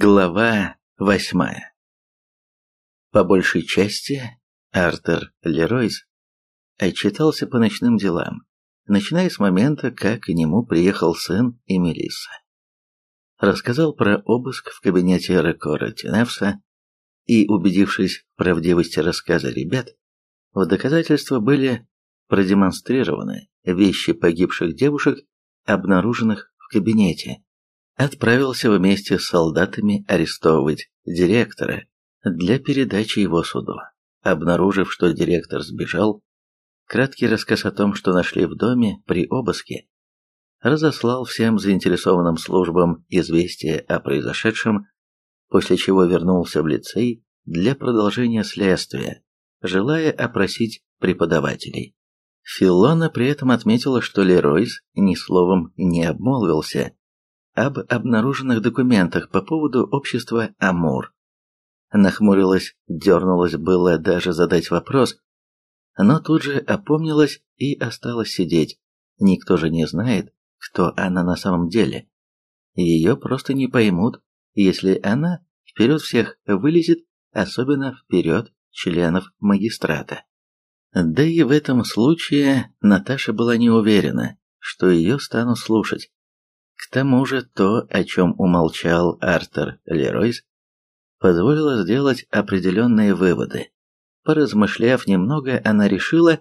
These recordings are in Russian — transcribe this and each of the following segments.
Глава восьмая По большей части Артер Леройс отчитался по ночным делам, начиная с момента, как к нему приехал сын и Мелисса. Рассказал про обыск в кабинете Рекора Тиневса и, убедившись в правдивости рассказа ребят, в доказательство были продемонстрированы вещи погибших девушек, обнаруженных в кабинете отправился вместе с солдатами арестовывать директора для передачи его суду. Обнаружив, что директор сбежал, краткий рассказ о том, что нашли в доме при обыске, разослал всем заинтересованным службам известие о произошедшем, после чего вернулся в лицей для продолжения следствия, желая опросить преподавателей. Филона при этом отметила, что Леройс ни словом не обмолвился об обнаруженных документах по поводу общества Амур. Нахмурилась, дернулась было даже задать вопрос, но тут же опомнилась и осталась сидеть. Никто же не знает, кто она на самом деле. Ее просто не поймут, если она вперед всех вылезет, особенно вперед членов магистрата. Да и в этом случае Наташа была не уверена, что ее станут слушать. К тому же то, о чем умолчал Артер Леройс, позволило сделать определенные выводы. Поразмышляв немного, она решила,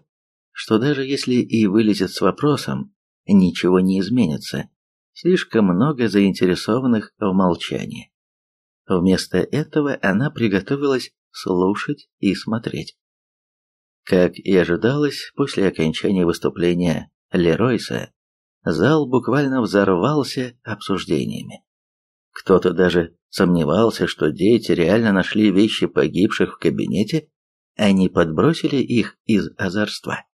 что даже если и вылезет с вопросом, ничего не изменится. Слишком много заинтересованных в молчании. Вместо этого она приготовилась слушать и смотреть. Как и ожидалось, после окончания выступления Леройса, зал буквально взорвался обсуждениями. Кто-то даже сомневался, что дети реально нашли вещи погибших в кабинете, а не подбросили их из озорства.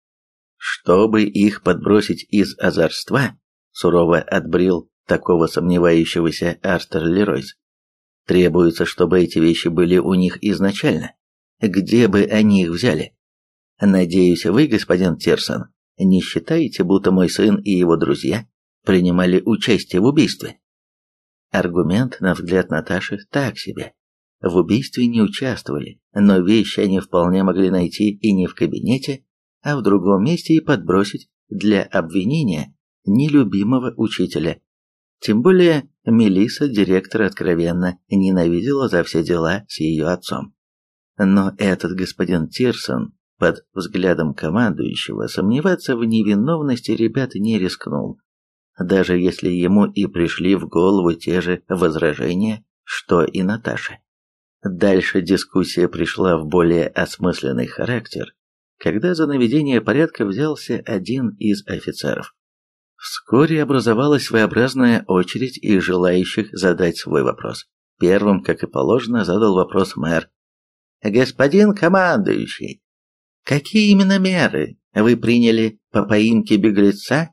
Чтобы их подбросить из озорства, сурово отбрил такого сомневающегося Артер Леройс. Требуется, чтобы эти вещи были у них изначально. Где бы они их взяли? Надеюсь, вы, господин Терсон, не считаете, будто мой сын и его друзья принимали участие в убийстве? Аргумент, на взгляд Наташи, так себе. В убийстве не участвовали, но вещи они вполне могли найти и не в кабинете, а в другом месте и подбросить для обвинения нелюбимого учителя. Тем более Мелиса директор откровенно ненавидела за все дела с ее отцом. Но этот господин Тирсон под взглядом командующего сомневаться в невиновности ребят не рискнул, даже если ему и пришли в голову те же возражения, что и Наташе. Дальше дискуссия пришла в более осмысленный характер, когда за наведение порядка взялся один из офицеров. Вскоре образовалась своеобразная очередь из желающих задать свой вопрос. Первым, как и положено, задал вопрос мэр. «Господин командующий, Какие именно меры вы приняли по поимке беглеца?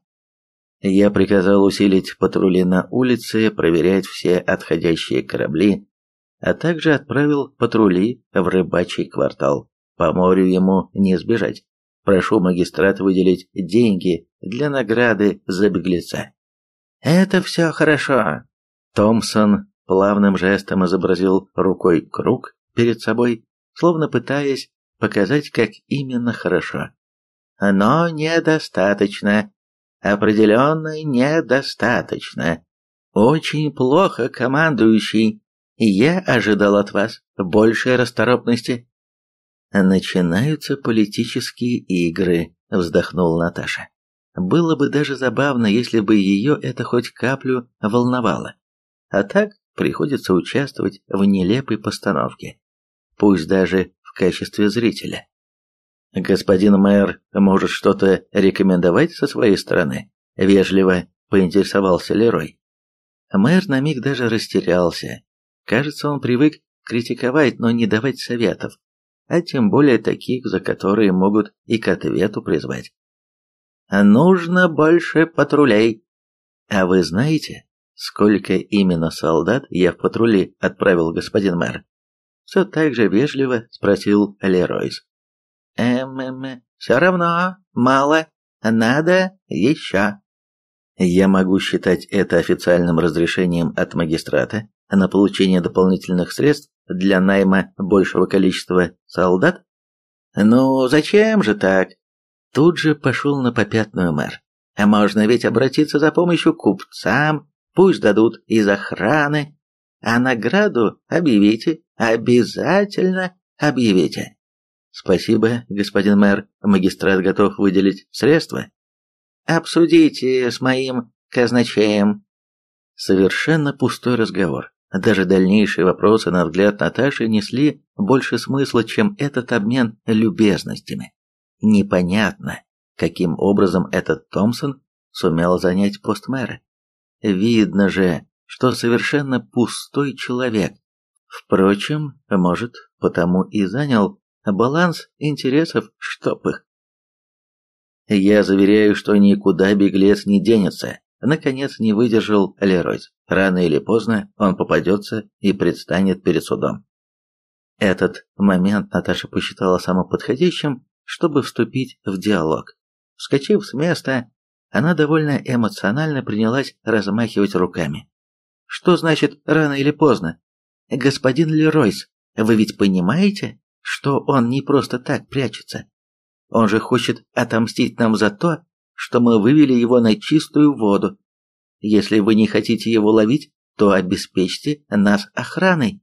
Я приказал усилить патрули на улице, проверять все отходящие корабли, а также отправил патрули в рыбачий квартал. По морю ему не сбежать. Прошу магистрата выделить деньги для награды за беглеца. Это все хорошо. Томпсон плавным жестом изобразил рукой круг перед собой, словно пытаясь показать, как именно хорошо. Но недостаточно. Определенно недостаточно. Очень плохо, командующий. Я ожидал от вас большей расторопности. Начинаются политические игры, вздохнула Наташа. Было бы даже забавно, если бы ее это хоть каплю волновало. А так приходится участвовать в нелепой постановке. Пусть даже в качестве зрителя. Господин мэр может что-то рекомендовать со своей стороны? Вежливо поинтересовался Лерой. Мэр на миг даже растерялся. Кажется, он привык критиковать, но не давать советов, а тем более таких, за которые могут и к ответу призвать. «Нужно больше патрулей». «А вы знаете, сколько именно солдат я в патрули отправил, господин мэр?» Все так же вежливо спросил Леройс. «Эм-эм, все равно, мало, надо еще». «Я могу считать это официальным разрешением от магистрата на получение дополнительных средств для найма большего количества солдат? Ну, зачем же так? Тут же пошел на попятную мэр. А можно ведь обратиться за помощью купцам, пусть дадут из охраны, а награду объявите, обязательно объявите. Спасибо, господин мэр, магистрат готов выделить средства. Обсудите с моим казначеем. Совершенно пустой разговор. Даже дальнейшие вопросы, на взгляд Наташи, несли больше смысла, чем этот обмен любезностями. Непонятно, каким образом этот Томпсон сумел занять пост мэра. Видно же, что совершенно пустой человек. Впрочем, может, потому и занял баланс интересов чтоб их. Я заверяю, что никуда беглец не денется. Наконец не выдержал Леройс. Рано или поздно он попадется и предстанет перед судом. Этот момент Наташа посчитала самым подходящим, чтобы вступить в диалог. Вскочив с места, она довольно эмоционально принялась размахивать руками. «Что значит рано или поздно? Господин Леройс, вы ведь понимаете, что он не просто так прячется? Он же хочет отомстить нам за то, что мы вывели его на чистую воду. Если вы не хотите его ловить, то обеспечьте нас охраной.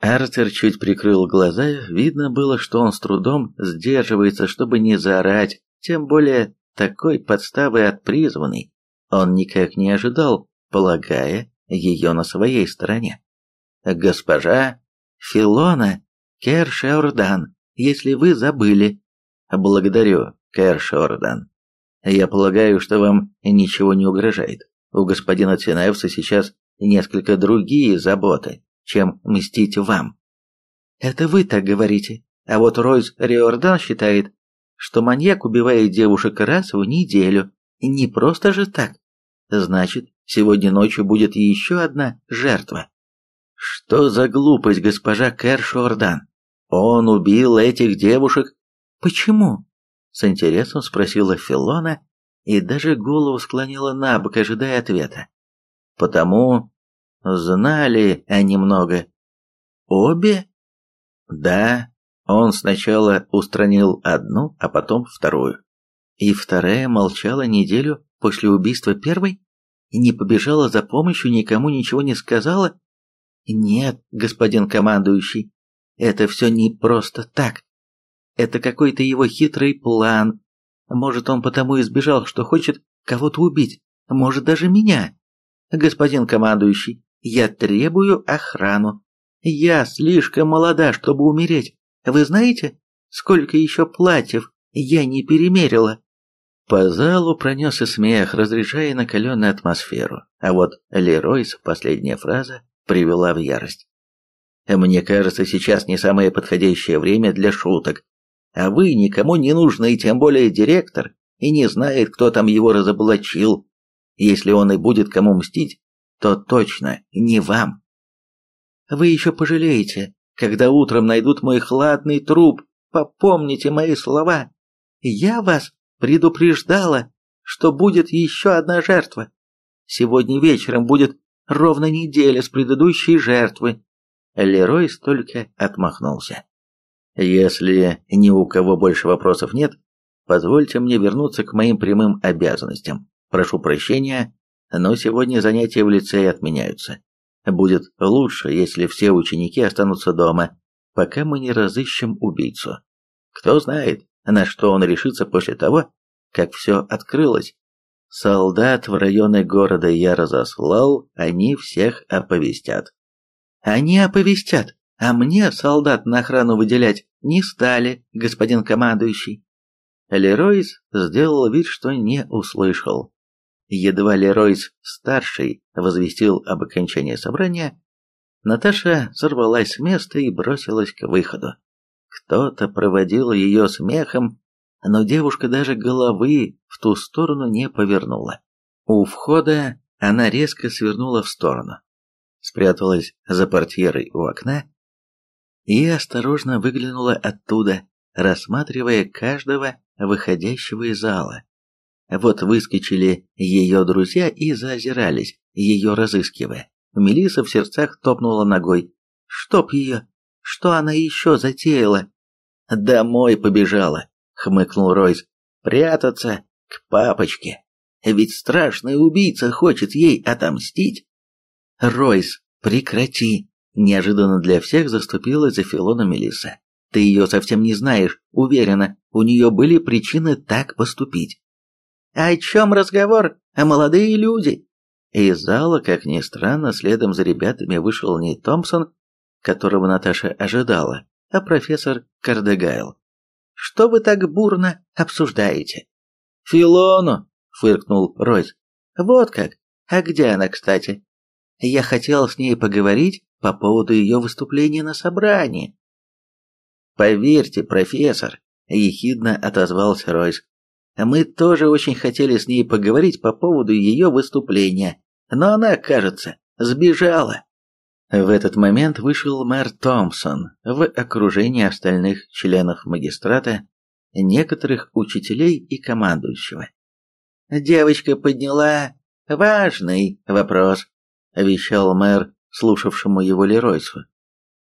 Артер чуть прикрыл глаза, видно было, что он с трудом сдерживается, чтобы не заорать, тем более такой подставы от призванной он никак не ожидал, полагая ее на своей стороне. «Госпожа Филона Кершеордан, если вы забыли». «Благодарю, Кершеордан. Я полагаю, что вам ничего не угрожает. У господина Цинаевса сейчас несколько другие заботы, чем мстить вам. Это вы так говорите. А вот Ройс Риордан считает, что маньяк убивает девушек раз в неделю. Не просто же так. Значит, сегодня ночью будет еще одна жертва. Что за глупость, госпожа Кэршордан? Он убил этих девушек? Почему? С интересом спросила Филона и даже голову склонила на бок, ожидая ответа. Потому знали они много. Обе? Да, он сначала устранил одну, а потом вторую. И вторая молчала неделю после убийства первой? Не побежала за помощью, никому ничего не сказала? Нет, господин командующий, это все не просто так. Это какой-то его хитрый план. Может, он потому и сбежал, что хочет кого-то убить. Может, даже меня. Господин командующий, я требую охрану. Я слишком молода, чтобы умереть. Вы знаете, сколько еще платьев я не перемерила?» По залу пронесся смех, разряжая накаленную атмосферу, а вот Леройс, последняя фраза, привела в ярость. «Мне кажется, сейчас не самое подходящее время для шуток, а вы никому не нужны, тем более директор, и не знает, кто там его разоблачил. Если он и будет кому мстить, то точно не вам. Вы еще пожалеете, когда утром найдут мой хладный труп. Попомните мои слова. Я вас предупреждала, что будет еще одна жертва. Сегодня вечером будет ровно неделя с предыдущей жертвы. Лерой столько отмахнулся. Если ни у кого больше вопросов нет, позвольте мне вернуться к моим прямым обязанностям. Прошу прощения, но сегодня занятия в лицее отменяются. Будет лучше, если все ученики останутся дома, пока мы не разыщем убийцу. Кто знает, на что он решится после того, как все открылось. Солдат в районы города я разослал, они всех оповестят. Они оповестят, а мне солдат на охрану выделять не стали, господин командующий. Леройс сделал вид, что не услышал. Едва Леройс-старший возвестил об окончании собрания, Наташа сорвалась с места и бросилась к выходу. Кто-то проводил ее смехом, но девушка даже головы в ту сторону не повернула. У входа она резко свернула в сторону, спряталась за портьерой у окна и осторожно выглянула оттуда, рассматривая каждого выходящего из зала. Вот выскочили ее друзья и заозирались, ее разыскивая. Мелиса в сердцах топнула ногой. «Чтоб ее! Что она еще затеяла?» «Домой побежала», — хмыкнул Ройс. «Прятаться к папочке. Ведь страшный убийца хочет ей отомстить». «Ройс, прекрати!» Неожиданно для всех заступила за Филона Мелиса. «Ты ее совсем не знаешь, уверена, у нее были причины так поступить». «О чем разговор? А молодые люди?» Из зала, как ни странно, следом за ребятами вышел не Томпсон, которого Наташа ожидала, а профессор Кардегайл. «Что вы так бурно обсуждаете?» «Филону!» — фыркнул Ройс. «Вот как? А где она, кстати?» «Я хотел с ней поговорить по поводу ее выступления на собрании». «Поверьте, профессор», — ехидно отозвался Ройс, «мы тоже очень хотели с ней поговорить по поводу ее выступления, но она, кажется, сбежала». В этот момент вышел мэр Томпсон в окружении остальных членов магистрата, некоторых учителей и командующего. «Девочка подняла важный вопрос», — вещал мэр, слушавшему его Леройсу.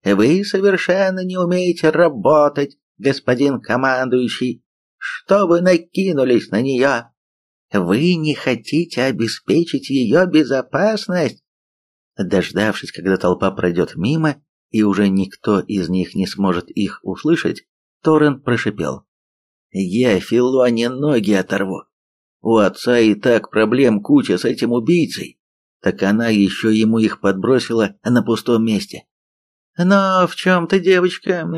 «Вы совершенно не умеете работать, господин командующий. Что вы накинулись на нее? Вы не хотите обеспечить ее безопасность?» Дождавшись, когда толпа пройдет мимо, и уже никто из них не сможет их услышать, Торрен прошипел. «Я Филоне ноги оторву. У отца и так проблем куча с этим убийцей, так она еще ему их подбросила на пустом месте». «Но в чем-то девочка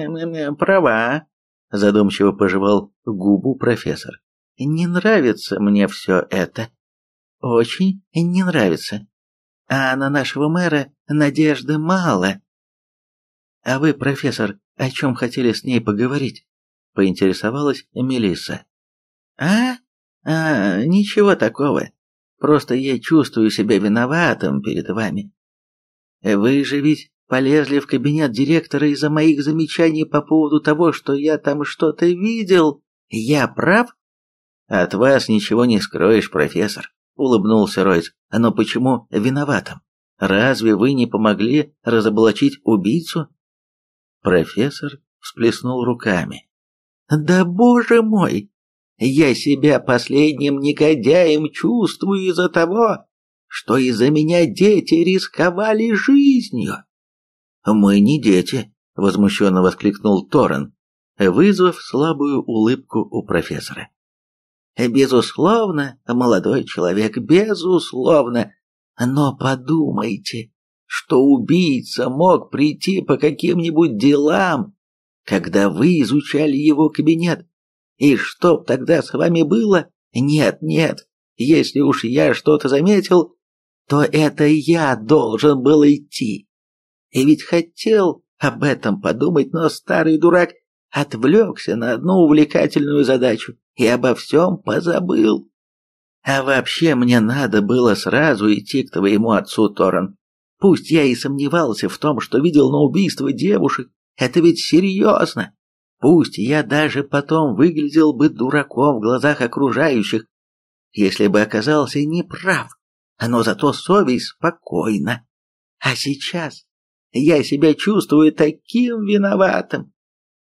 права», задумчиво пожевал губу профессор. «Не нравится мне все это. Очень не нравится а на нашего мэра надежды мало. А вы, профессор, о чем хотели с ней поговорить? Поинтересовалась Мелисса. А? А, ничего такого. Просто я чувствую себя виноватым перед вами. Вы же ведь полезли в кабинет директора из-за моих замечаний по поводу того, что я там что-то видел. Я прав? От вас ничего не скроешь, профессор улыбнулся Ройс. «Но почему виноватым? Разве вы не помогли разоблачить убийцу?» Профессор всплеснул руками. «Да боже мой! Я себя последним негодяем чувствую из-за того, что из-за меня дети рисковали жизнью!» «Мы не дети!» — возмущенно воскликнул Торрен, вызвав слабую улыбку у профессора. Безусловно, молодой человек, безусловно. Но подумайте, что убийца мог прийти по каким-нибудь делам, когда вы изучали его кабинет. И что тогда с вами было? Нет, нет, если уж я что-то заметил, то это я должен был идти. И ведь хотел об этом подумать, но старый дурак отвлекся на одну увлекательную задачу и обо всем позабыл. А вообще мне надо было сразу идти к твоему отцу, Торрен. Пусть я и сомневался в том, что видел на убийство девушек, это ведь серьезно. Пусть я даже потом выглядел бы дураком в глазах окружающих, если бы оказался неправ, но зато совесть спокойна. А сейчас я себя чувствую таким виноватым.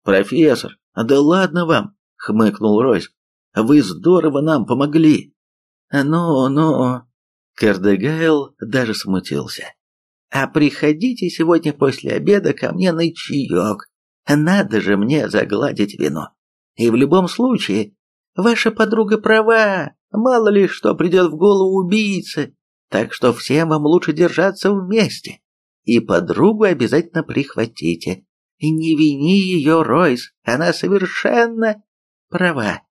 Профессор, да ладно вам, хмыкнул Ройс. «Вы здорово нам помогли!» «Ну, ну...» Кардегайл даже смутился. «А приходите сегодня после обеда ко мне на чаек. Надо же мне загладить вино. И в любом случае, ваша подруга права, мало ли что придет в голову убийце, так что всем вам лучше держаться вместе. И подругу обязательно прихватите. Не вини ее, Ройс, она совершенно права.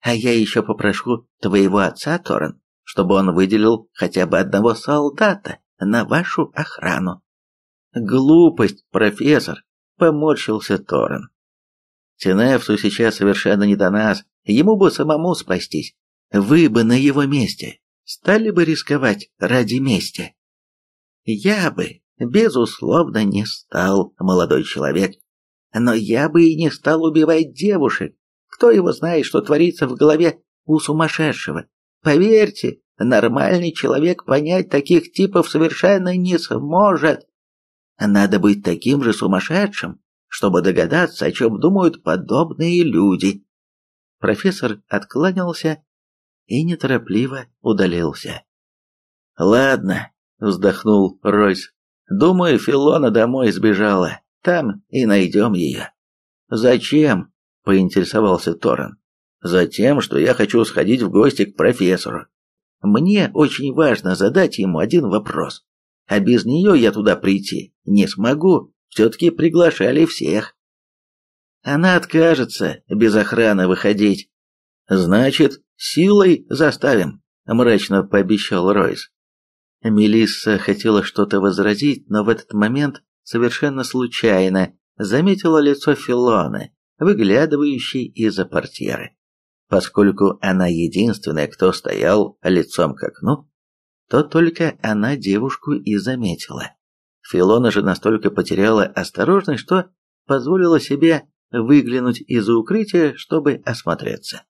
А я еще попрошу твоего отца, Торрен, чтобы он выделил хотя бы одного солдата на вашу охрану. Глупость, профессор, поморщился Торрен. Тенефсу сейчас совершенно не до нас, ему бы самому спастись. Вы бы на его месте стали бы рисковать ради мести. Я бы, безусловно, не стал, молодой человек, но я бы и не стал убивать девушек, кто его знает, что творится в голове у сумасшедшего? Поверьте, Нормальный человек понять таких типов совершенно не сможет. Надо быть таким же сумасшедшим, чтобы догадаться, о чем думают подобные люди. Профессор откланялся и неторопливо удалился. «Ладно», — вздохнул Ройс, — «думаю, Филона домой сбежала, там и найдем ее». «Зачем?» — поинтересовался Торрен. «Затем, что я хочу сходить в гости к профессору. Мне очень важно задать ему один вопрос, а без нее я туда прийти не смогу, все-таки приглашали всех». Она откажется без охраны выходить. Значит, силой заставим, мрачно пообещал Ройс. Мелисса хотела что-то возразить, но в этот момент совершенно случайно заметила лицо Филоны, выглядывающей из-за портьеры. Поскольку она единственная, кто стоял лицом к окну, то только она девушку и заметила. Филона же настолько потеряла осторожность, что позволила себе выглянуть из-за укрытия, чтобы осмотреться.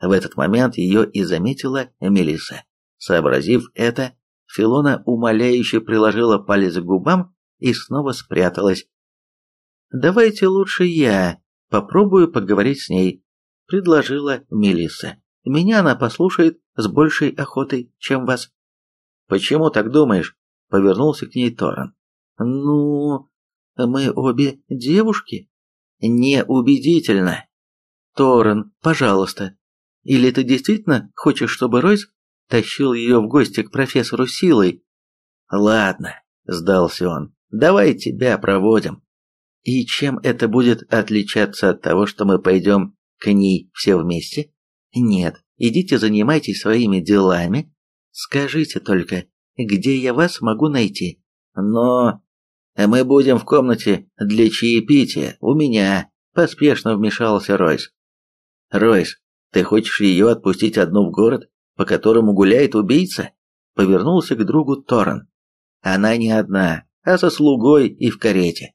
В этот момент ее и заметила Мелиса. Сообразив это, Филона умоляюще приложила палец к губам и снова спряталась. «Давайте лучше я попробую поговорить с ней», — предложила Мелисса. «Меня она послушает с большей охотой, чем вас». «Почему так думаешь?» — повернулся к ней Торрен. «Ну, мы обе девушки», неубедительно. Торрен, пожалуйста. Или ты действительно хочешь, чтобы Ройс тащил ее в гости к профессору силой? Ладно, сдался он. Давай тебя проводим. И чем это будет отличаться от того, что мы пойдем к ней все вместе? Нет, идите занимайтесь своими делами. Скажите только, где я вас могу найти? Но мы будем в комнате для чаепития, у меня», – поспешно вмешался Ройс. «Ройс, ты хочешь ее отпустить одну в город, по которому гуляет убийца?» – повернулся к другу Торрен. «Она не одна, а со слугой и в карете».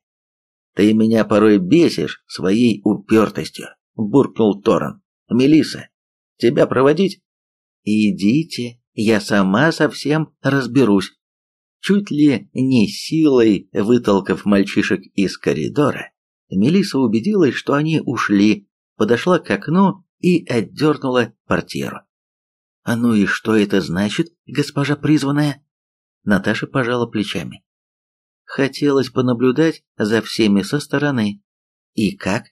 «Ты меня порой бесишь своей упертостью», – буркнул Торрен. Мелиса, тебя проводить?» «Идите, я сама совсем разберусь», Чуть ли не силой вытолкав мальчишек из коридора, Мелиса убедилась, что они ушли, подошла к окну и отдернула портьеру. «А ну и что это значит, госпожа призванная?» Наташа пожала плечами. Хотелось понаблюдать за всеми со стороны. И как?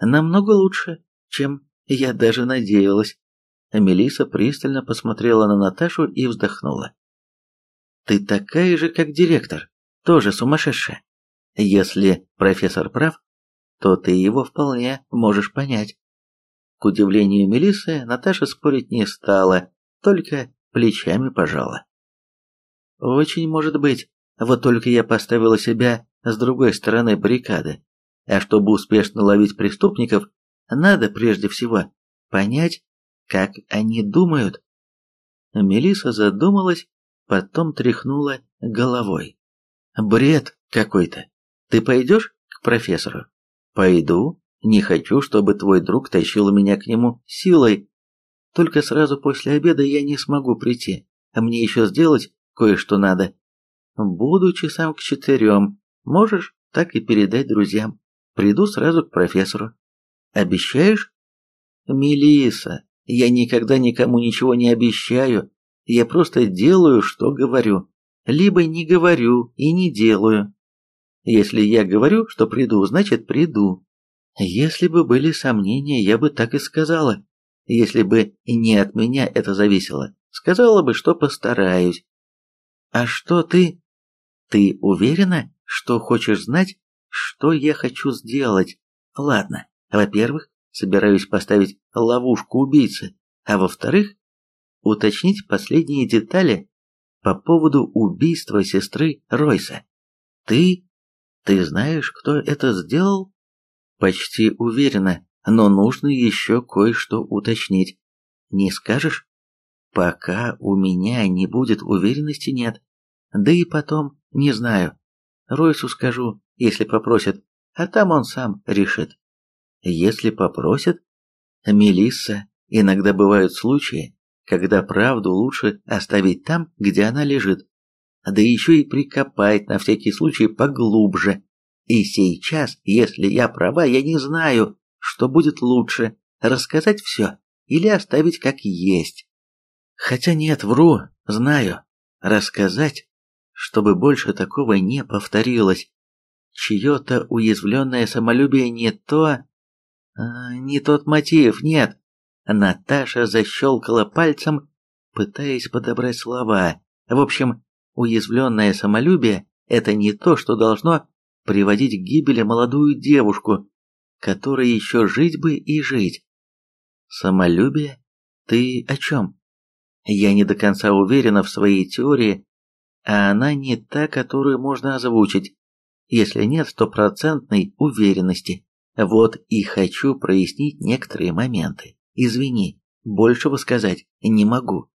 Намного лучше, чем я даже надеялась. Мелиса пристально посмотрела на Наташу и вздохнула. Ты такая же, как директор, тоже сумасшедшая. Если профессор прав, то ты его вполне можешь понять. К удивлению Мелиссы, Наташа спорить не стала, только плечами пожала. Очень может быть, вот только я поставила себя с другой стороны баррикады. А чтобы успешно ловить преступников, надо прежде всего понять, как они думают. Мелиса задумалась потом тряхнула головой. «Бред какой-то. Ты пойдешь к профессору?» «Пойду. Не хочу, чтобы твой друг тащил меня к нему силой. Только сразу после обеда я не смогу прийти, а мне еще сделать кое-что надо. Буду часам к четырем. Можешь так и передать друзьям. Приду сразу к профессору. Обещаешь?» Мелиса, я никогда никому ничего не обещаю. Я просто делаю, что говорю. Либо не говорю и не делаю. Если я говорю, что приду, значит приду. Если бы были сомнения, я бы так и сказала. Если бы не от меня это зависело, сказала бы, что постараюсь. А что ты? Ты уверена, что хочешь знать, что я хочу сделать? Ладно, во-первых, собираюсь поставить ловушку убийцы, а во-вторых, уточнить последние детали по поводу убийства сестры Ройса. Ты... ты знаешь, кто это сделал? Почти уверена, но нужно еще кое-что уточнить. Не скажешь? Пока у меня не будет уверенности, нет. Да и потом, не знаю. Ройсу скажу, если попросят, а там он сам решит. Если попросят? Мелисса, иногда бывают случаи, когда правду лучше оставить там, где она лежит, да еще и прикопать на всякий случай поглубже. И сейчас, если я права, я не знаю, что будет лучше, рассказать все или оставить как есть. Хотя нет, вру, знаю, рассказать, чтобы больше такого не повторилось. Чье-то уязвленное самолюбие не то... А, не тот мотив, нет. Наташа защелкала пальцем, пытаясь подобрать слова. В общем, уязвленное самолюбие – это не то, что должно приводить к гибели молодую девушку, которой еще жить бы и жить. Самолюбие? Ты о чем? Я не до конца уверена в своей теории, а она не та, которую можно озвучить, если нет стопроцентной уверенности. Вот и хочу прояснить некоторые моменты. Извини, большего сказать не могу.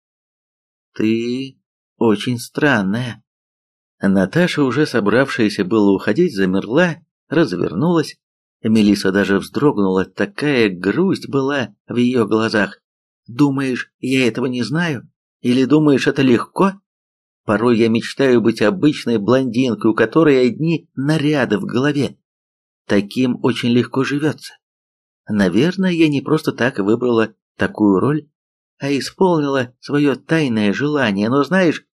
Ты очень странная. Наташа, уже собравшаяся было уходить, замерла, развернулась. Мелиса даже вздрогнула, такая грусть была в ее глазах. Думаешь, я этого не знаю? Или думаешь, это легко? Порой я мечтаю быть обычной блондинкой, у которой одни наряды в голове. Таким очень легко живется. Наверное, я не просто так выбрала такую роль, а исполнила свое тайное желание, но знаешь,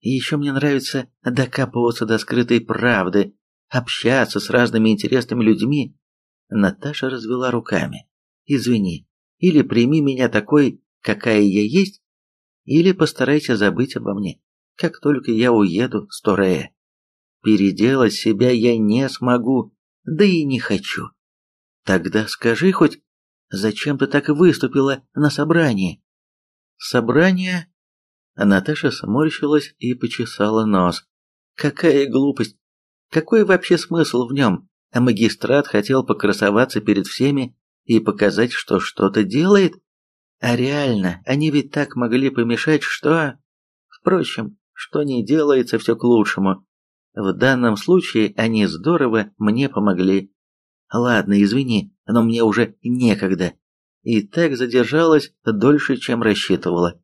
еще мне нравится докапываться до скрытой правды, общаться с разными интересными людьми. Наташа развела руками. Извини, или прими меня такой, какая я есть, или постарайся забыть обо мне, как только я уеду с Торея. Переделать себя я не смогу, да и не хочу. Тогда скажи хоть, зачем ты так выступила на собрании? Собрание? Наташа сморщилась и почесала нос. Какая глупость! Какой вообще смысл в нем? А магистрат хотел покрасоваться перед всеми и показать, что что-то делает? А реально, они ведь так могли помешать, что... Впрочем, что не делается, все к лучшему. В данном случае они здорово мне помогли. Ладно, извини, но мне уже некогда. И так задержалась дольше, чем рассчитывала.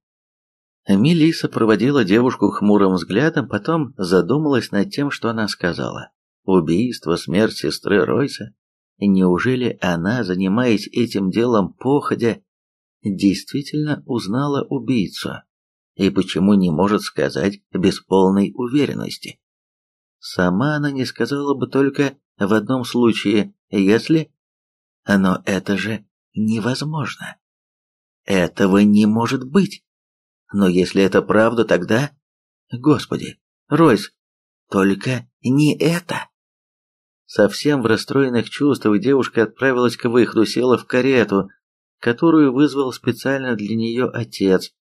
Мелиса проводила девушку хмурым взглядом, потом задумалась над тем, что она сказала. Убийство, смерть сестры Ройса. Неужели она, занимаясь этим делом походя, действительно узнала убийцу? И почему не может сказать без полной уверенности? Сама она не сказала бы только в одном случае, если... Но это же невозможно. Этого не может быть. Но если это правда, тогда... Господи, Ройс, только не это. Совсем в расстроенных чувствах девушка отправилась к выходу, села в карету, которую вызвал специально для нее отец,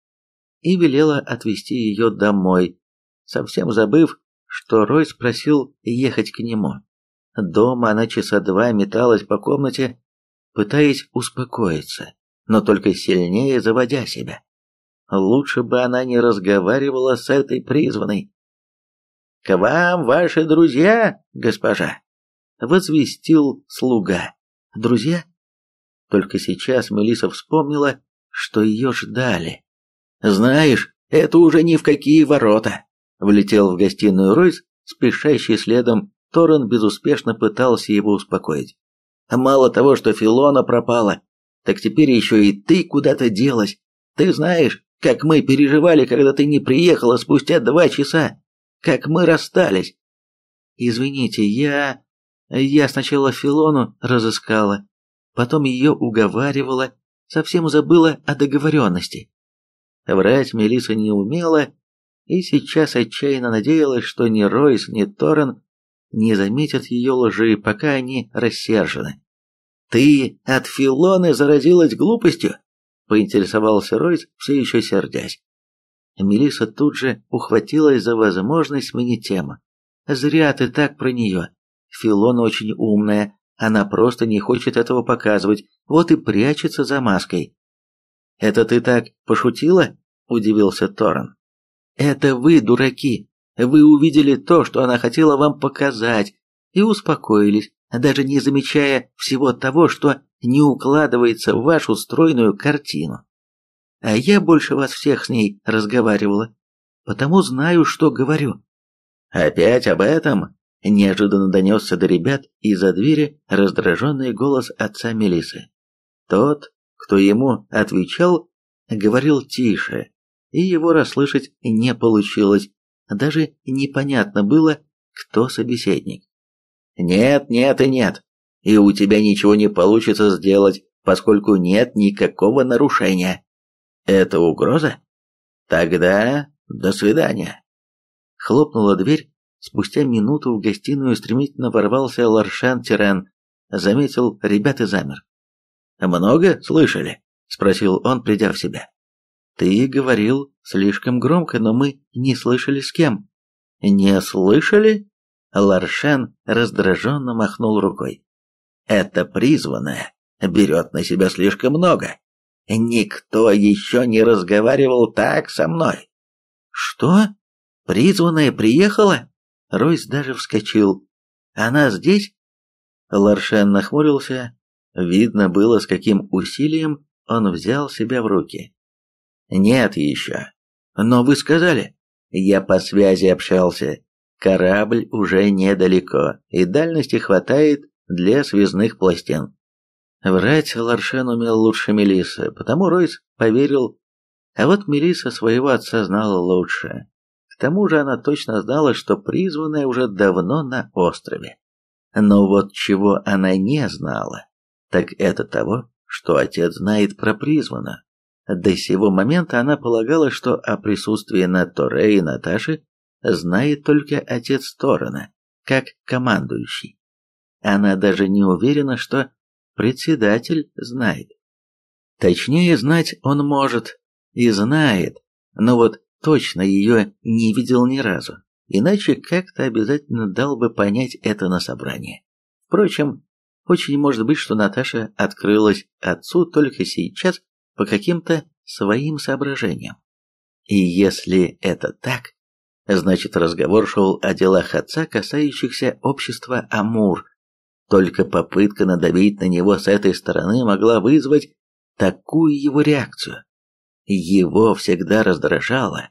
и велела отвезти ее домой, совсем забыв, что Ройс просил ехать к нему. Дома она часа два металась по комнате, пытаясь успокоиться, но только сильнее заводя себя. Лучше бы она не разговаривала с этой призванной. «К вам ваши друзья, госпожа!» — возвестил слуга. «Друзья?» Только сейчас Мелиса вспомнила, что ее ждали. «Знаешь, это уже ни в какие ворота!» Влетел в гостиную Ройс, спешащий следом, Торрен безуспешно пытался его успокоить. «Мало того, что Филона пропала, так теперь еще и ты куда-то делась. Ты знаешь, как мы переживали, когда ты не приехала спустя два часа, как мы расстались. Извините, я... Я сначала Филону разыскала, потом ее уговаривала, совсем забыла о договоренности. Врать Мелиса не умела, и сейчас отчаянно надеялась, что ни Ройс, ни Торрен не заметят ее лжи, пока они рассержены. «Ты от Филоны заразилась глупостью?» Поинтересовался Ройс, все еще сердясь. Мелиса тут же ухватилась за возможность сменить тему. «Зря ты так про нее. Филона очень умная, она просто не хочет этого показывать, вот и прячется за маской». «Это ты так пошутила?» – удивился Торрен. «Это вы, дураки. Вы увидели то, что она хотела вам показать, и успокоились, даже не замечая всего того, что не укладывается в вашу стройную картину. а я больше вас всех с ней разговаривала, потому знаю, что говорю». «Опять об этом?» – неожиданно донесся до ребят из-за двери раздраженный голос отца Мелисы. Тот, кто ему отвечал, говорил тише, и его расслышать не получилось, даже непонятно было, кто собеседник. «Нет, нет и нет, и у тебя ничего не получится сделать, поскольку нет никакого нарушения. Это угроза? Тогда до свидания». Хлопнула дверь, спустя минуту в гостиную стремительно ворвался Ларшан Тирен, заметил ребят и замер. «Много слышали?» — спросил он, придя в себя. «Ты говорил слишком громко, но мы не слышали с кем». «Не слышали?» Ларшен раздраженно махнул рукой. «Это призванное берет на себя слишком много. Никто еще не разговаривал так со мной». «Что? Призванная приехала?» Ройс даже вскочил. «Она здесь?» Ларшен нахмурился. Видно было, с каким усилием он взял себя в руки. «Нет еще. Но вы сказали...» «Я по связи общался. Корабль уже недалеко, и дальности хватает для связных пластин». Врать Ларшен умел лучше Мелисы, потому Ройс поверил. А вот Мелиса своего отца знала лучше. К тому же она точно знала, что призванная уже давно на острове. Но вот чего она не знала, так это того, что отец знает про призванную. До сего момента она полагала, что о присутствии на Торе и Наташи знает только отец Торана, как командующий. Она даже не уверена, что председатель знает. Точнее, знать он может и знает, но вот точно ее не видел ни разу, иначе как-то обязательно дал бы понять это на собрании. Впрочем, очень может быть, что Наташа открылась отцу только сейчас по каким-то своим соображениям. И если это так, значит разговор шел о делах отца, касающихся общества Амур. Только попытка надавить на него с этой стороны могла вызвать такую его реакцию. Его всегда раздражало,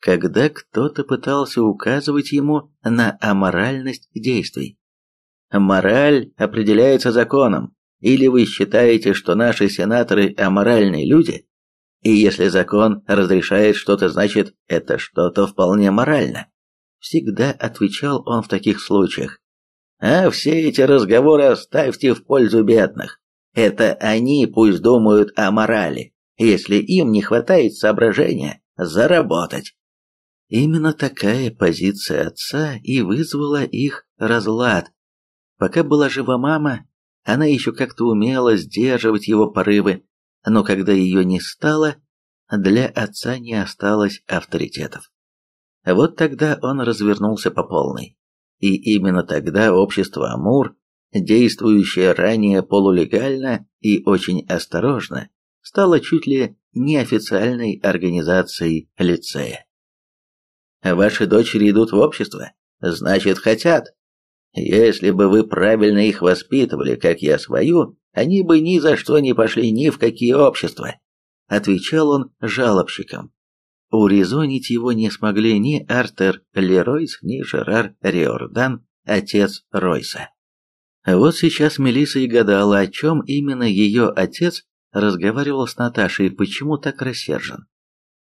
когда кто-то пытался указывать ему на аморальность действий. Мораль определяется законом. Или вы считаете, что наши сенаторы аморальные люди? И если закон разрешает что-то, значит, это что-то вполне морально. Всегда отвечал он в таких случаях. А все эти разговоры оставьте в пользу бедных. Это они пусть думают о морали, если им не хватает соображения заработать. Именно такая позиция отца и вызвала их разлад Пока была жива мама, она еще как-то умела сдерживать его порывы, но когда ее не стало, для отца не осталось авторитетов. Вот тогда он развернулся по полной. И именно тогда общество Амур, действующее ранее полулегально и очень осторожно, стало чуть ли не официальной организацией лицея. Ваши дочери идут в общество, значит хотят, если бы вы правильно их воспитывали, как я свою, они бы ни за что не пошли ни в какие общества», — отвечал он жалобщикам. Урезонить его не смогли ни Артер Леройс, ни Жерар Риордан, отец Ройса. Вот сейчас Мелисса и гадала, о чем именно ее отец разговаривал с Наташей и почему так рассержен.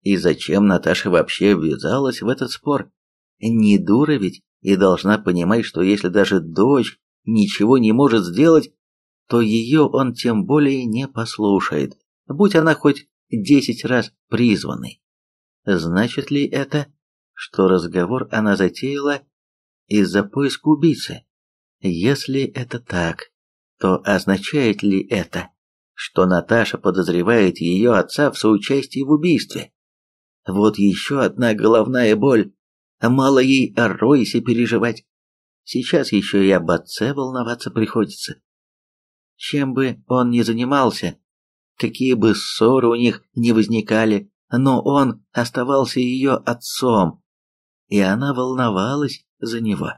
И зачем Наташа вообще ввязалась в этот спор? Не дура ведь, и должна понимать, что если даже дочь ничего не может сделать, то ее он тем более не послушает, будь она хоть десять раз призванной. Значит ли это, что разговор она затеяла из-за поиска убийцы? Если это так, то означает ли это, что Наташа подозревает ее отца в соучастии в убийстве? Вот еще одна головная боль, мало ей о Ройсе переживать. Сейчас еще и об отце волноваться приходится. Чем бы он ни занимался, какие бы ссоры у них ни возникали, но он оставался ее отцом, и она волновалась за него.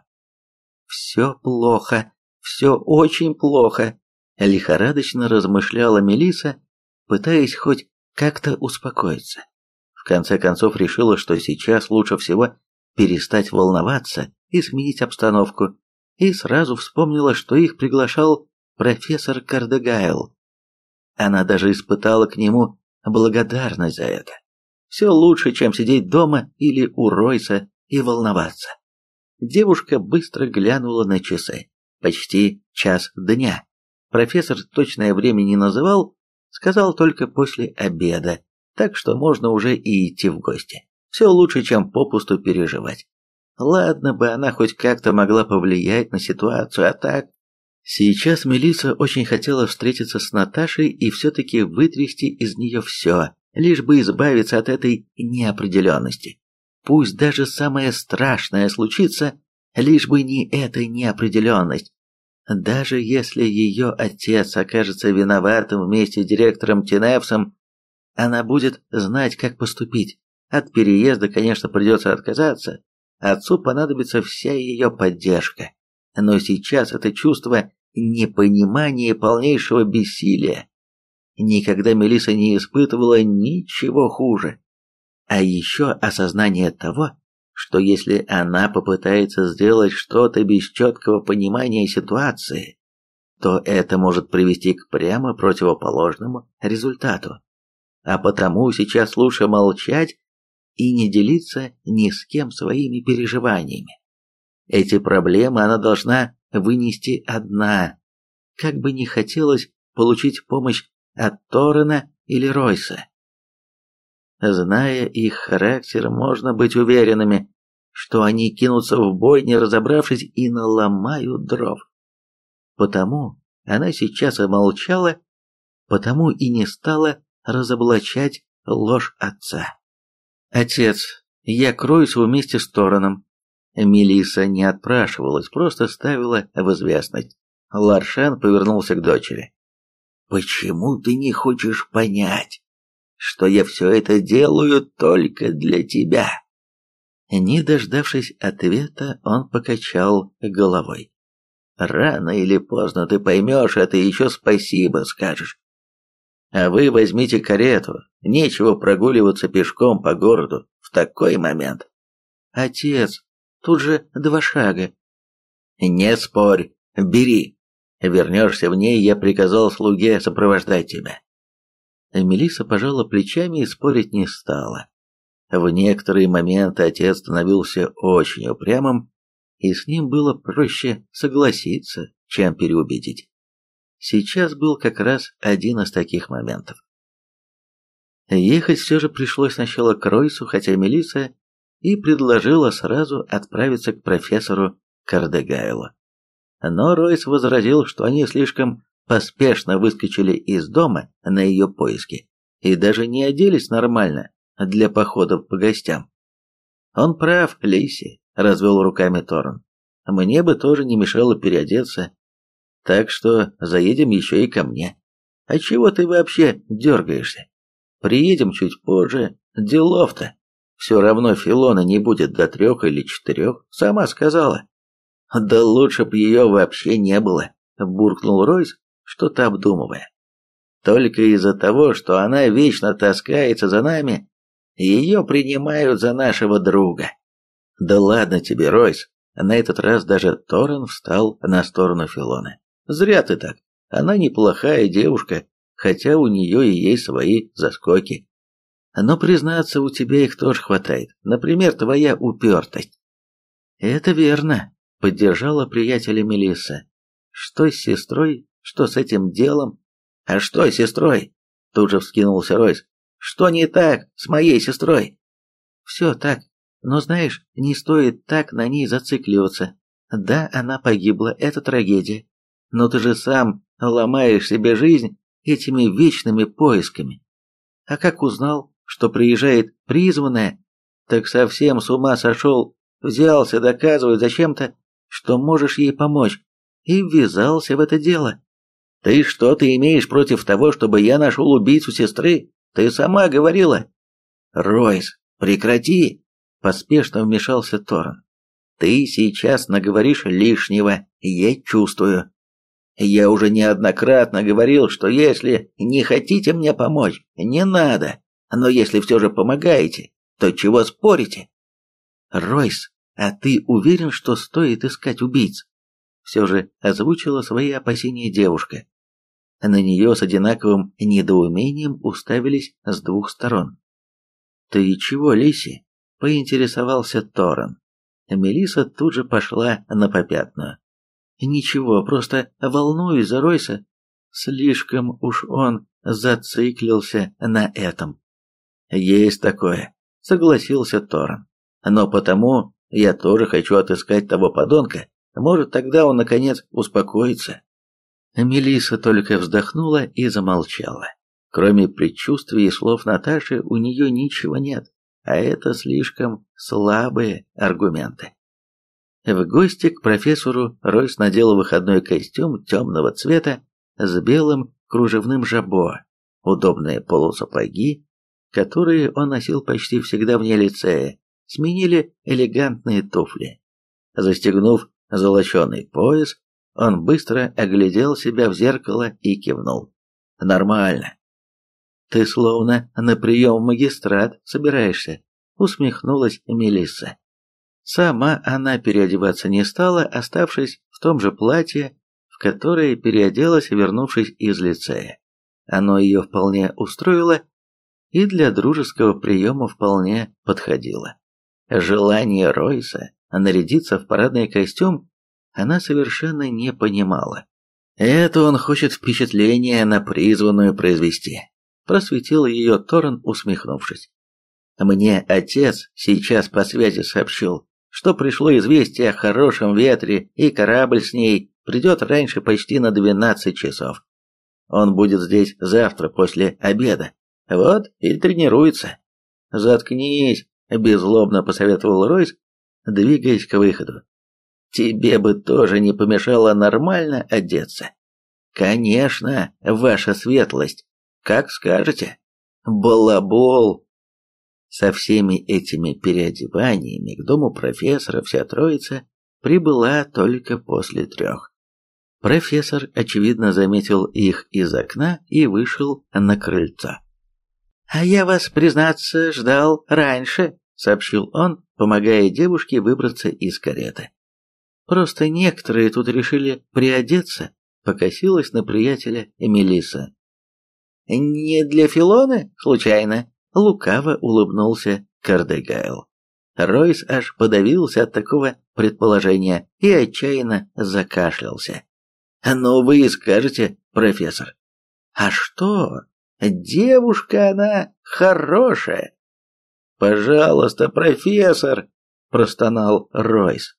«Все плохо, все очень плохо», — лихорадочно размышляла Мелиса, пытаясь хоть как-то успокоиться. В конце концов решила, что сейчас лучше всего перестать волноваться и сменить обстановку, и сразу вспомнила, что их приглашал профессор Кардегайл. Она даже испытала к нему благодарность за это. Все лучше, чем сидеть дома или у Ройса и волноваться. Девушка быстро глянула на часы. Почти час дня. Профессор точное время не называл, сказал только после обеда, так что можно уже и идти в гости. Все лучше, чем попусту переживать. Ладно бы она хоть как-то могла повлиять на ситуацию, а так... Сейчас Мелиса очень хотела встретиться с Наташей и все-таки вытрясти из нее все, лишь бы избавиться от этой неопределенности. Пусть даже самое страшное случится, лишь бы не эта неопределенность. Даже если ее отец окажется виноватым вместе с директором Тиневсом, она будет знать, как поступить. От переезда, конечно, придется отказаться, Отцу понадобится вся ее поддержка. Но сейчас это чувство непонимания полнейшего бессилия. Никогда Мелиса не испытывала ничего хуже. А еще осознание того, что если она попытается сделать что-то без четкого понимания ситуации, то это может привести к прямо противоположному результату. А потому сейчас лучше молчать и не делиться ни с кем своими переживаниями. Эти проблемы она должна вынести одна, как бы не хотелось получить помощь от Торрена или Ройса. Зная их характер, можно быть уверенными, что они кинутся в бой, не разобравшись, и наломают дров. Потому она сейчас и молчала, потому и не стала разоблачать ложь отца. «Отец, я кроюсь вместе с Тороном». Мелиса не отпрашивалась, просто ставила в известность. Ларшан повернулся к дочери. «Почему ты не хочешь понять, что я все это делаю только для тебя?» Не дождавшись ответа, он покачал головой. «Рано или поздно ты поймешь это и еще спасибо скажешь. А вы возьмите карету, нечего прогуливаться пешком по городу в такой момент. Отец, тут же два шага. Не спорь, бери. Вернешься в ней, я приказал слуге сопровождать тебя. Мелиса пожала плечами и спорить не стала. В некоторые моменты отец становился очень упрямым, и с ним было проще согласиться, чем переубедить. Сейчас был как раз один из таких моментов. Ехать все же пришлось сначала к Ройсу, хотя Мелисса и предложила сразу отправиться к профессору Кардегайлу. Но Ройс возразил, что они слишком поспешно выскочили из дома на ее поиски и даже не оделись нормально для походов по гостям. «Он прав, Лиси», — развел руками Торн. «Мне бы тоже не мешало переодеться так что заедем еще и ко мне. А чего ты вообще дергаешься? Приедем чуть позже. Делов-то. Все равно Филона не будет до трех или четырех, сама сказала. Да лучше б ее вообще не было, буркнул Ройс, что-то обдумывая. Только из-за того, что она вечно таскается за нами, ее принимают за нашего друга. Да ладно тебе, Ройс. На этот раз даже Торрен встал на сторону Филоны. Зря ты так. Она неплохая девушка, хотя у нее и есть свои заскоки. Но, признаться, у тебя их тоже хватает. Например, твоя упертость. Это верно, поддержала приятеля Мелисса. Что с сестрой, что с этим делом? А что с сестрой? Тут же вскинулся Ройс. Что не так с моей сестрой? Все так, но знаешь, не стоит так на ней зацикливаться. Да, она погибла, это трагедия но ты же сам ломаешь себе жизнь этими вечными поисками. А как узнал, что приезжает призванная, так совсем с ума сошел, взялся доказывать зачем-то, что можешь ей помочь, и ввязался в это дело. Ты что-то имеешь против того, чтобы я нашел убийцу сестры? Ты сама говорила. Ройс, прекрати, поспешно вмешался Торн. Ты сейчас наговоришь лишнего, я чувствую. Я уже неоднократно говорил, что если не хотите мне помочь, не надо. Но если все же помогаете, то чего спорите? Ройс, а ты уверен, что стоит искать убийц? Все же озвучила свои опасения девушка. На нее с одинаковым недоумением уставились с двух сторон. «Ты чего, Лиси?» – поинтересовался Торрен. Мелиса тут же пошла на попятную. «Ничего, просто волнуюсь за Ройса. Слишком уж он зациклился на этом». «Есть такое», — согласился Торрен. «Но потому я тоже хочу отыскать того подонка. Может, тогда он, наконец, успокоится». Мелиса только вздохнула и замолчала. Кроме предчувствий и слов Наташи, у нее ничего нет, а это слишком слабые аргументы. В гости к профессору Ройс надел выходной костюм темного цвета с белым кружевным жабо, удобные полусапоги, которые он носил почти всегда вне лицея, сменили элегантные туфли. Застегнув золоченый пояс, он быстро оглядел себя в зеркало и кивнул. «Нормально. «Ты словно на прием магистрат собираешься», — усмехнулась Мелисса. Сама она переодеваться не стала, оставшись в том же платье, в которое переоделась, вернувшись из лицея. Оно ее вполне устроило и для дружеского приема вполне подходило. Желание Ройса нарядиться в парадный костюм она совершенно не понимала. Это он хочет впечатление на призванную произвести просветил ее Торрен, усмехнувшись. Мне отец сейчас по связи сообщил, что пришло известие о хорошем ветре, и корабль с ней придет раньше почти на двенадцать часов. Он будет здесь завтра после обеда. Вот и тренируется. Заткнись, беззлобно посоветовал Ройс, двигаясь к выходу. Тебе бы тоже не помешало нормально одеться. Конечно, ваша светлость, как скажете. Балабол. Со всеми этими переодеваниями к дому профессора вся троица прибыла только после трех. Профессор, очевидно, заметил их из окна и вышел на крыльцо. «А я вас, признаться, ждал раньше», — сообщил он, помогая девушке выбраться из кареты. «Просто некоторые тут решили приодеться», — покосилась на приятеля Эмилиса. «Не для Филоны, случайно?» — лукаво улыбнулся Кардегайл. Ройс аж подавился от такого предположения и отчаянно закашлялся. «Ну вы и скажете, профессор». «А что? Девушка она хорошая». «Пожалуйста, профессор», — простонал Ройс.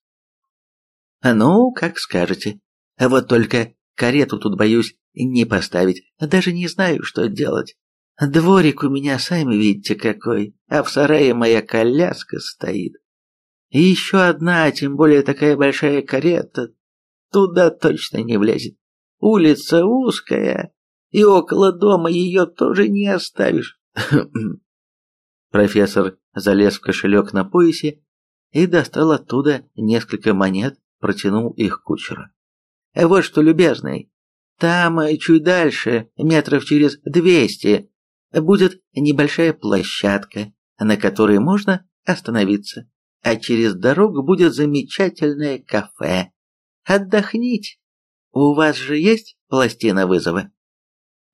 «Ну, как скажете. Вот только карету тут, боюсь, не поставить, даже не знаю, что делать. Дворик у меня, сами видите, какой, а в сарае моя коляска стоит. И еще одна, тем более такая большая карета, туда точно не влезет. Улица узкая, и около дома ее тоже не оставишь. Профессор залез в кошелек на поясе и достал оттуда несколько монет, протянул их кучеру. «Вот что, любезный, там, э, чуть дальше, метров через двести, будет небольшая площадка, на которой можно остановиться, а через дорогу будет замечательное кафе. Отдохните. У вас же есть пластина вызова?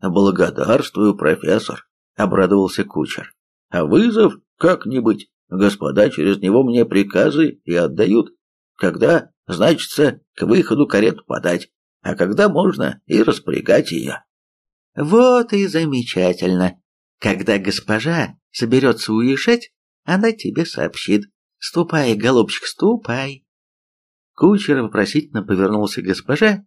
Благодарствую, профессор, обрадовался кучер. А вызов как-нибудь. Господа через него мне приказы и отдают. Когда, значится, к выходу карету подать а когда можно и распрягать ее. Вот и замечательно. Когда госпожа соберется уезжать, она тебе сообщит. Ступай, голубчик, ступай. Кучер вопросительно повернулся к госпоже,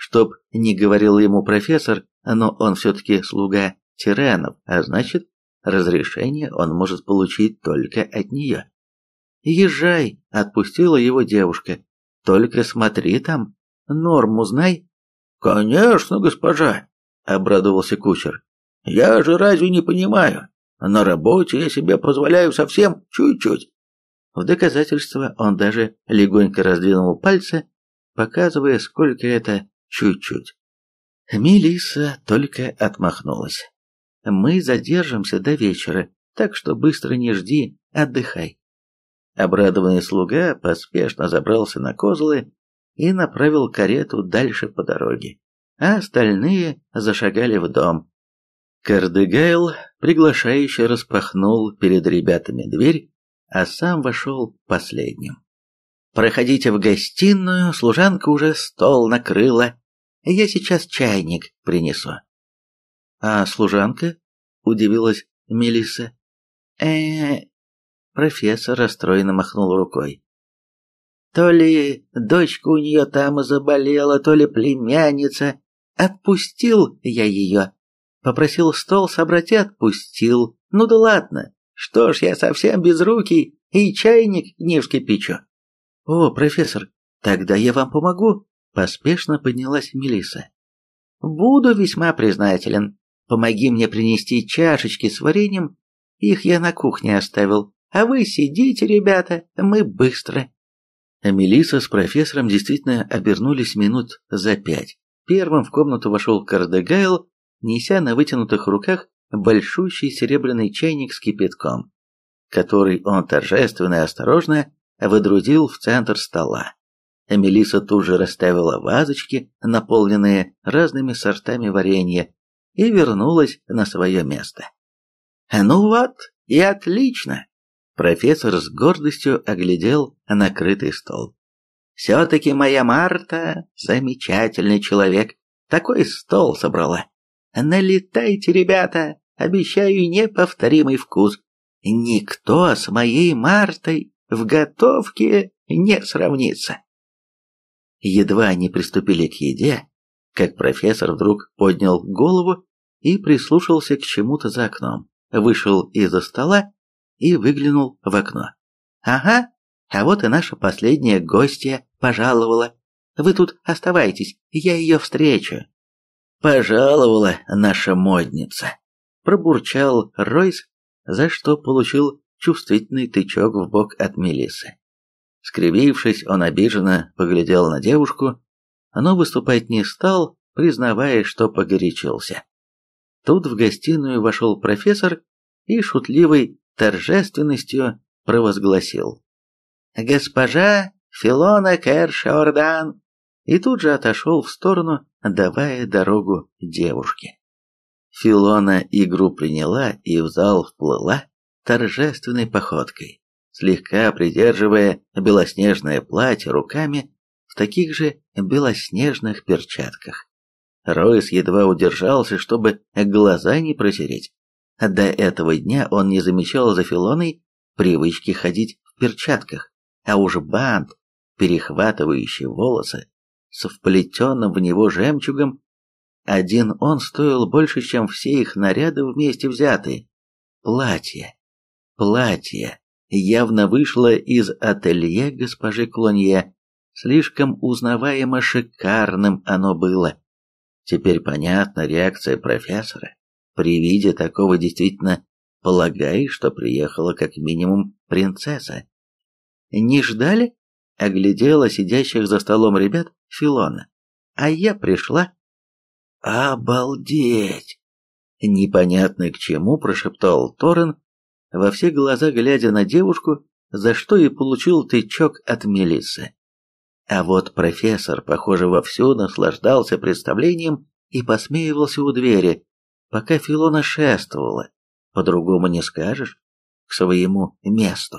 чтоб не говорил ему профессор, но он все-таки слуга тиранов, а значит, разрешение он может получить только от нее. «Езжай», — отпустила его девушка, — «только смотри там, Норму знай?» «Конечно, госпожа», — обрадовался кучер. «Я же разве не понимаю? На работе я себе позволяю совсем чуть-чуть». В доказательство он даже легонько раздвинул пальцы, показывая, сколько это чуть-чуть. Мелисса только отмахнулась. Мы задержимся до вечера, так что быстро не жди, отдыхай. Обрадованный слуга поспешно забрался на козлы и направил карету дальше по дороге, а остальные зашагали в дом. Кардегайл приглашающе распахнул перед ребятами дверь, а сам вошел последним. «Проходите в гостиную, служанка уже стол накрыла. Я сейчас чайник принесу». «А служанка?» — удивилась Мелисса. э Профессор расстроенно махнул рукой. То ли дочка у нее там заболела, то ли племянница. Отпустил я ее. Попросил стол собрать и отпустил. Ну да ладно. Что ж, я совсем без руки и чайник не вскипячу. О, профессор, тогда я вам помогу. Поспешно поднялась Мелиса. Буду весьма признателен. Помоги мне принести чашечки с вареньем. Их я на кухне оставил. А вы сидите, ребята, мы быстро. Мелиса с профессором действительно обернулись минут за пять. Первым в комнату вошел Кардегайл, неся на вытянутых руках большущий серебряный чайник с кипятком, который он торжественно и осторожно выдрузил в центр стола. Мелиса тут же расставила вазочки, наполненные разными сортами варенья, и вернулась на свое место. «Ну вот, и отлично!» Профессор с гордостью оглядел накрытый стол. «Все-таки моя Марта замечательный человек. Такой стол собрала. Налетайте, ребята, обещаю неповторимый вкус. Никто с моей Мартой в готовке не сравнится». Едва они приступили к еде, как профессор вдруг поднял голову и прислушался к чему-то за окном, вышел из-за стола и выглянул в окно. «Ага, а вот и наша последняя гостья пожаловала. Вы тут оставайтесь, я ее встречу». «Пожаловала наша модница», — пробурчал Ройс, за что получил чувствительный тычок в бок от Мелисы. Скривившись, он обиженно поглядел на девушку, но выступать не стал, признавая, что погорячился. Тут в гостиную вошел профессор и шутливой торжественностью провозгласил «Госпожа Филона Кершордан!» и тут же отошел в сторону, давая дорогу девушке. Филона игру приняла и в зал вплыла торжественной походкой, слегка придерживая белоснежное платье руками в таких же белоснежных перчатках. Ройс едва удержался, чтобы глаза не протереть. До этого дня он не замечал за Филоной привычки ходить в перчатках, а уж бант, перехватывающий волосы, с вплетенным в него жемчугом, один он стоил больше, чем все их наряды вместе взятые. Платье, платье явно вышло из ателье госпожи Клонье, слишком узнаваемо шикарным оно было. Теперь понятна реакция профессора. При виде такого действительно полагаешь, что приехала как минимум принцесса. Не ждали? Оглядела сидящих за столом ребят Филона. А я пришла. Обалдеть! Непонятно к чему прошептал Торрен, во все глаза глядя на девушку, за что и получил тычок от Мелиссы. А вот профессор, похоже, вовсю наслаждался представлением и посмеивался у двери, пока Филона шествовала, по-другому не скажешь, к своему месту.